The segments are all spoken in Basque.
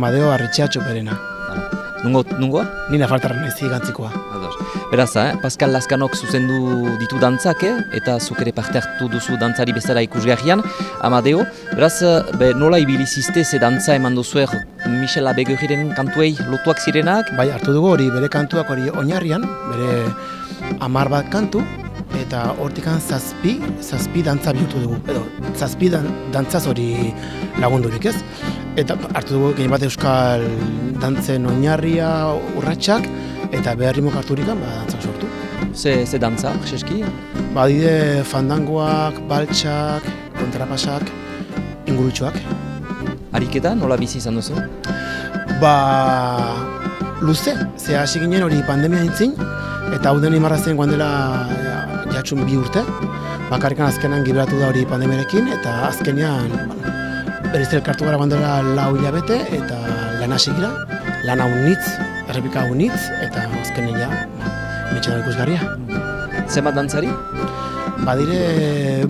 Amadeo Arretxea txoperena. Nungo, nungoa? Nina faltarra nahi zigantzikoa. Beraz, eh? Pascal Laskanok zuzendu ditu dantzak, eh? eta zuk ere parte hartu duzu dantzari bezala ikusgarrian, Amadeo. Beraz, eh, be, nola ibilizizte ze dantza eman duzuer Michel Abegurriren kantuei lotuak zirenak? Bai, hartu dugu hori bere kantuak hori oinarrian, bere amar bat kantu, eta hortikan zazpi, zazpi dantza bihurtu dugu. Edo, zazpi dan, dantzaz hori lagundurik ez. Eta hartu dugu gehien bat euskal dantzen oinarria, urratsak eta beharrimok harturikan ba, dantzak sortu. Ze, ze dantza, Jeski? Badide fandangoak, baltsak, kontrapasak, ingurutxoak. Ariketa, nola bizi izan duzu? Ba, luze, ze hasi ginen hori pandemia nintzin, eta hau den imarrazen guan dela ja, jatxun bi urte. Bakarrikan azkenan gibratu da hori pandemiarekin, eta azkenean berriz elkartu gara guan dela lau hilabete, eta lan hasi gira, lan hau nitz, errepika hau nitz, eta azkenean ja, mitxan ikusgarria. Zenbat dantzari? Badire,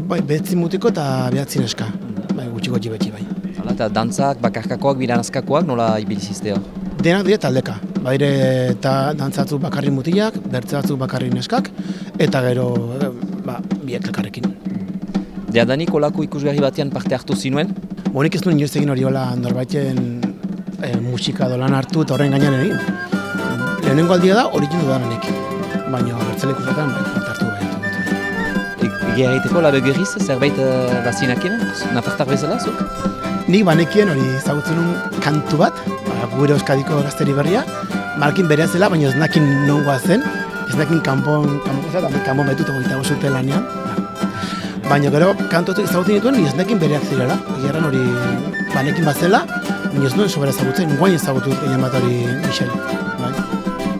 bai, behetzi mutiko eta behatzi neska, bai, gutxi gotxi betxi bai. Hala, eta dantzak, bakarkakoak, biranazkakoak, nola ibiliziztea? Denak dire taldeka. Badire eta dantzatzu bakarri mutilak, bertzatzu bakarri neskak, eta gero eh, ba, biek elkarrekin. Deadanik olako ikusgarri batean parte hartu zinuen? Bonik ez nuen inoiz egin hori hola norbaiten e, musika dolan hartu eta horren gainean egin. Lehenengo aldia da hori jindu daranek. Baina bertzele ikusetan bai, parte hartu bai. Egia egiteko labe gerriz, zerbait uh, bazinakien, nafartar bezala, zuk? Nik banekien hori ezagutzen nun kantu bat, ba, gure euskadiko gazteri berria, markin berea zela, baina ez nakin nongoa zen, ez nakin kanpon, kanpon eta kanpon betutu goita bosute lanean. Baina gero kantu ezagutzen dituen, ez nakin bereak zirela, egeran hori banekin bat zela, baina ez nuen sobera ezagutzen, guain ezagutu egin bat hori Michel. Bai.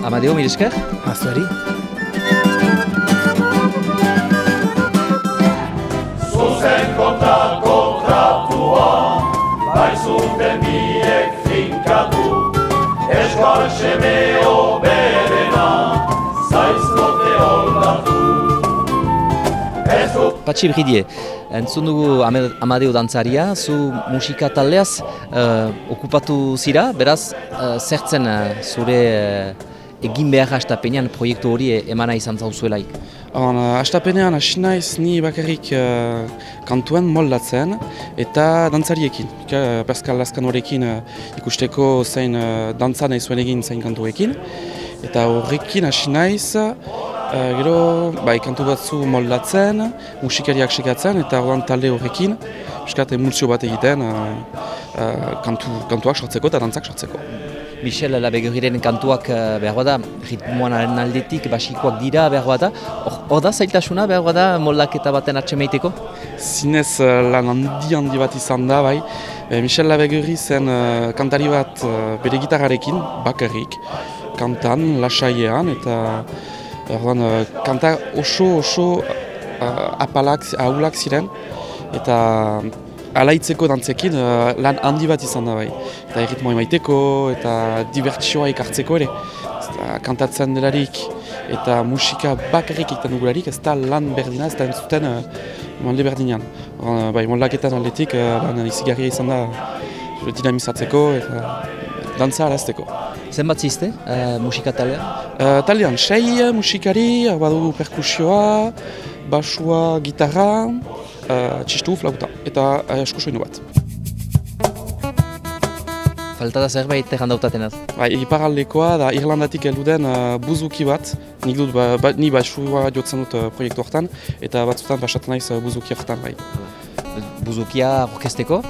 Amadeo, mire esker? Azuari. Zuzen kontra kontratua, bai zuten biek finkatu, eskal semeo Patxi Bridie, entzun dugu Amadeo dantzaria, zu musika taldeaz eh, okupatu zira, beraz, uh, zertzen eh, zure uh, egin behar hastapenean proiektu hori eh, emana izan zauzuelaik. On, uh, astapenean hasi naiz ni bakarrik uh, kantuen moldatzen eta dantzariekin. Uh, Pascal Laskanorekin uh, ikusteko zein uh, dantza nahi zuen egin zein kantuekin. Eta horrekin hasi naiz, uh, gero bai, kantu batzu moldatzen, musikariak sekatzen eta ordan talde horrekin piskat emulsio bat egiten uh, uh, kantu, kantuak sortzeko eta dantzak sortzeko. Michel Labeguriren kantuak behar bada, ritmoan aldetik, basikoak dira behar bada, hor da zailtasuna behar bada moldaketa baten atxemeiteko? Zinez lan handi handi bat izan da, bai. E, Michel Labegurri zen kantari bat bere gitarrarekin, bakarrik, kantan, lasaiean, eta ordan, uh, kanta oso oso uh, apalak, ahulak ziren, eta alaitzeko dantzekin uh, lan handi bat izan da bai. Eta erritmoa emaiteko, eta dibertsioa ikartzeko ere. Eta kantatzen delarik, eta musika bakarrik egiten dugularik, ez da lan berdina, ez da entzuten uh, molde berdinean. Uh, bai, moldaketan aldetik uh, lan izigarria izan da dinamizatzeko eta dantza arazteko. Zenbat zizte, uh, musika taldean? Uh, taldean, sei uh, musikari, badugu perkusioa, basua, gitarra, uh, txistu, flauta, eta uh, esku soinu bat. Falta da zerbait errandautatenaz. Bai, iparaldekoa da Irlandatik heldu den uh, buzuki bat, nik dut, ba, ba, ni basua jotzen dut uh, proiektu hortan, eta batzutan basatzen naiz uh, buzuki hortan bai. Buzukia orkesteko,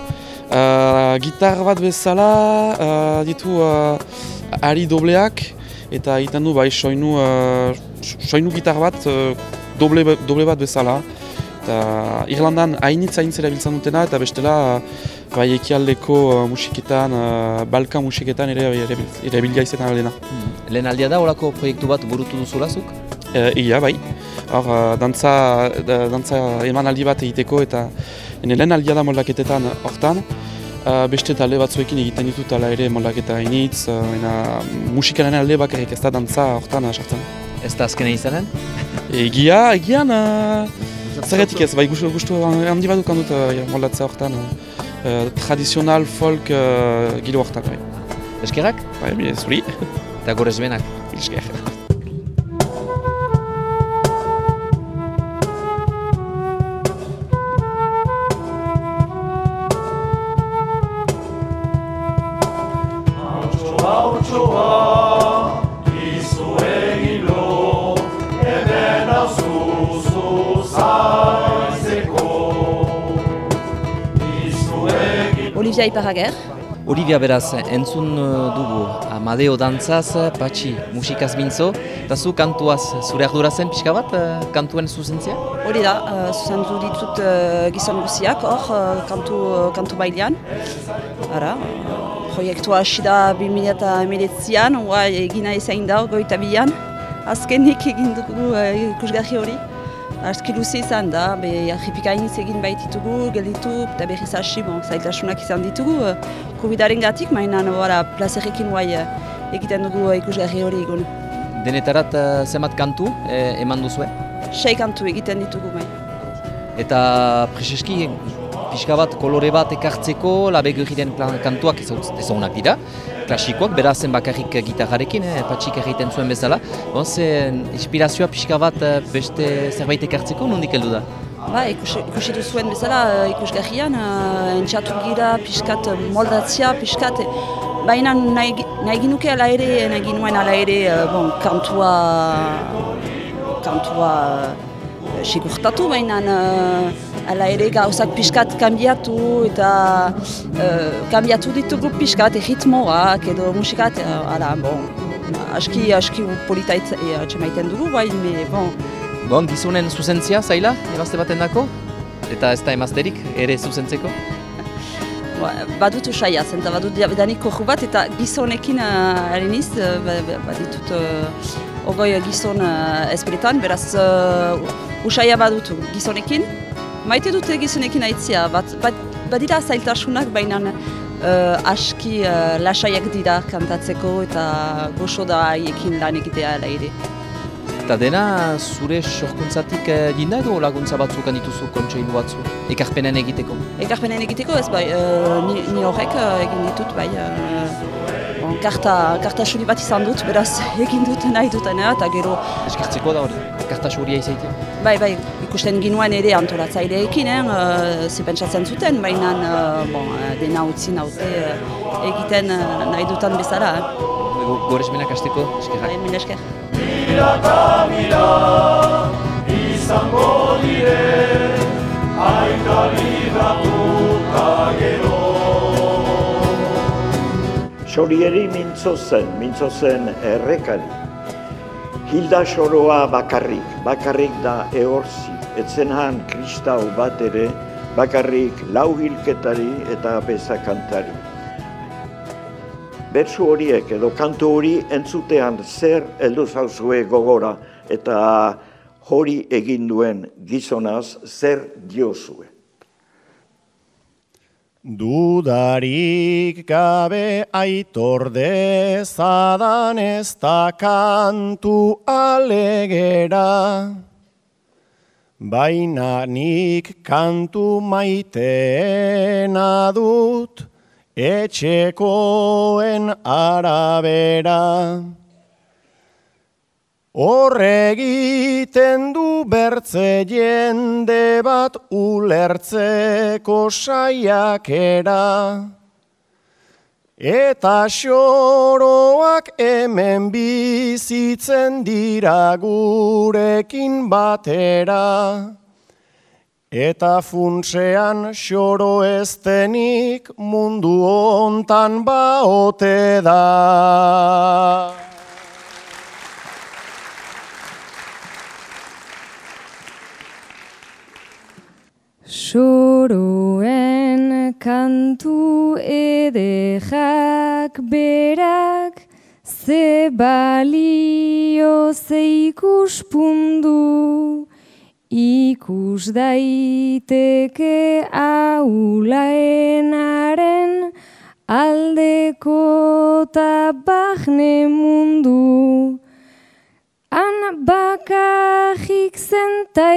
Uh, gitar bat bezala uh, ditu uh, ari dobleak eta egiten du bai soinu, uh, soinu gitar bat uh, doble, doble bat bezala. Eta Irlandan hainitz hainitz erabiltzen dutena eta bestela bai ekialdeko musiketan, uh, Balkan musiketan ere erabil- erabilia izaten dena. lehen aldia da olako proiektu bat burutu duzulazuk? Uh, Ia, bai. Hor, uh, dantza, da, dantza emanaldi bat egiteko eta ene lehen aldia da moldaketetan hortan. Uh, beste talde batzuekin egiten ditut ala ere moldaketa hainitz, uh, ena, musikaren alde bakarrik ez da dantza hortan uh, sartzen. Ez da azkena izanen? Egia, egian, uh, zerretik ez, bai gustu, gustu handi bat dut uh, moldatzea hortan. Uh, tradizional folk uh, gilo hortan, bai. Eskerrak Bai, bide zuri. eta gorez benak. Esker. Hautsoa, izu egin lo, hemen azuzu zaizeko. Izu Olivia Iparager, Olivia beraz, entzun uh, dugu Amadeo dantzaz, patxi musikaz mintzo, eta zu kantuaz zure ardura zen pixka bat, uh, kantuen zuzentzia? hori da, uh, zuzendu ditut uh, gizon guziak, hor, uh, kantu, kantu bailean. Ara, uh, proiektua hasi da 2019an, hoa egina ezain da, goita bian. Azkenik egin dugu uh, ikusgarri hori. Aski luze izan da, be arripikainiz egin baititugu, gelditu, eta berriz hasi, bon, zailtasunak izan ditugu. Uh, Covidaren gatik, mainan, wara, plazerrekin guai uh, egiten dugu ikusgarri hori egun. Denetarat zenbat kantu eh, eman duzue? Sei kantu egiten ditugu bai. Eta preseski pixka bat kolore bat ekartzeko labegurriren kantuak ezautz- ezagunak dira. Klasikoak, berazen bakarrik gitarrarekin, eh, patxik egiten zuen bezala. Bon, ze inspirazioa pixka bat eh, beste zerbait ekartzeko nondik heldu da? Ba, ikusi, duzuen bezala uh, ikusgarrian, uh, entxatu gira, pixkat moldatzia, pixkat, baina nahi, ginuke ala ere, nahi ginuen ala ere, bon, kantua, kantua uh, sigurtatu, baina uh, ala ere gauzak pixkat kanbiatu eta uh, kanbiatu ditugu pixkat, ritmoak edo musikat, uh, ala, bon, aski, aski polita etxemaiten dugu, bai, me, bon, Bon, gizonen zuzentzia zaila, emazte baten dako? Eta ez da emazterik, ere zuzentzeko? Ba, badut usaia, zenta badut danik koru bat eta gizonekin uh, ariniz, uh, ba- ba- baditut uh, ogoi gizon uh, espretan, beraz uh, usaia badutu gizonekin. Maite dute gizonekin aitzia, bat, bat, badira zailtasunak, baina uh, aski uh, lasaiak dira kantatzeko eta goxo da haiekin lan egitea ere. Eta dena zure sorkuntzatik eh, jinda edo laguntza batzuk dituzu kontseilu batzu, ekarpenen egiteko? Ekarpenen egiteko ez bai, uh, ni, ni horrek uh, egin ditut bai, uh, karta, karta suri bat izan dut, beraz egin dut nahi dutena eta gero, Eskertzeko da hori, karta xuria izaite. bai bai, ikusten ginuen ere antolatzaileekin, eh, uh, ze pentsatzen zuten, baina uh, bon, uh, dena utzi naute uh, egiten uh, nahi dutan bezala. Eh. Go- Goresmenak hasteko, eskerrak. Bai, mila esker. Mila eta mila izango dire Aita libratuta Sorieri mintzo zen, mintzo zen errekari. Hilda soroa bakarrik, bakarrik da ehorzi, etzen han kristau bat ere, bakarrik lau hilketari eta bezakantari. Bersu horiek edo kantu hori entzutean zer heldu zauzue gogora eta hori egin duen gizonaz zer diozue. Dudarik gabe aitor dezadan ez da kantu alegera. Baina nik kantu maiteena dut etxekoen arabera. Horregiten du bertze jende bat ulertzeko saiakera. Eta xoroak hemen bizitzen dira gurekin batera. Eta funtsean xoro eztenik mundu hontan baote da. Edejak berak Ze balio ze ikuspundu Ikus daiteke aulaenaren Aldeko ta bahne mundu. Han bakarrik zenta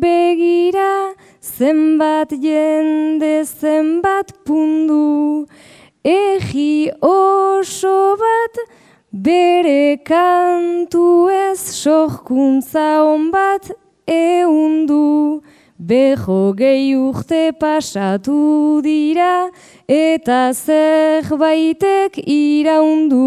begira, zenbat jende zenbat pundu, egi oso bat, bere kantu ez sorkuntza on bat eundu. Beho gehi urte pasatu dira eta zerbaitek iraundu.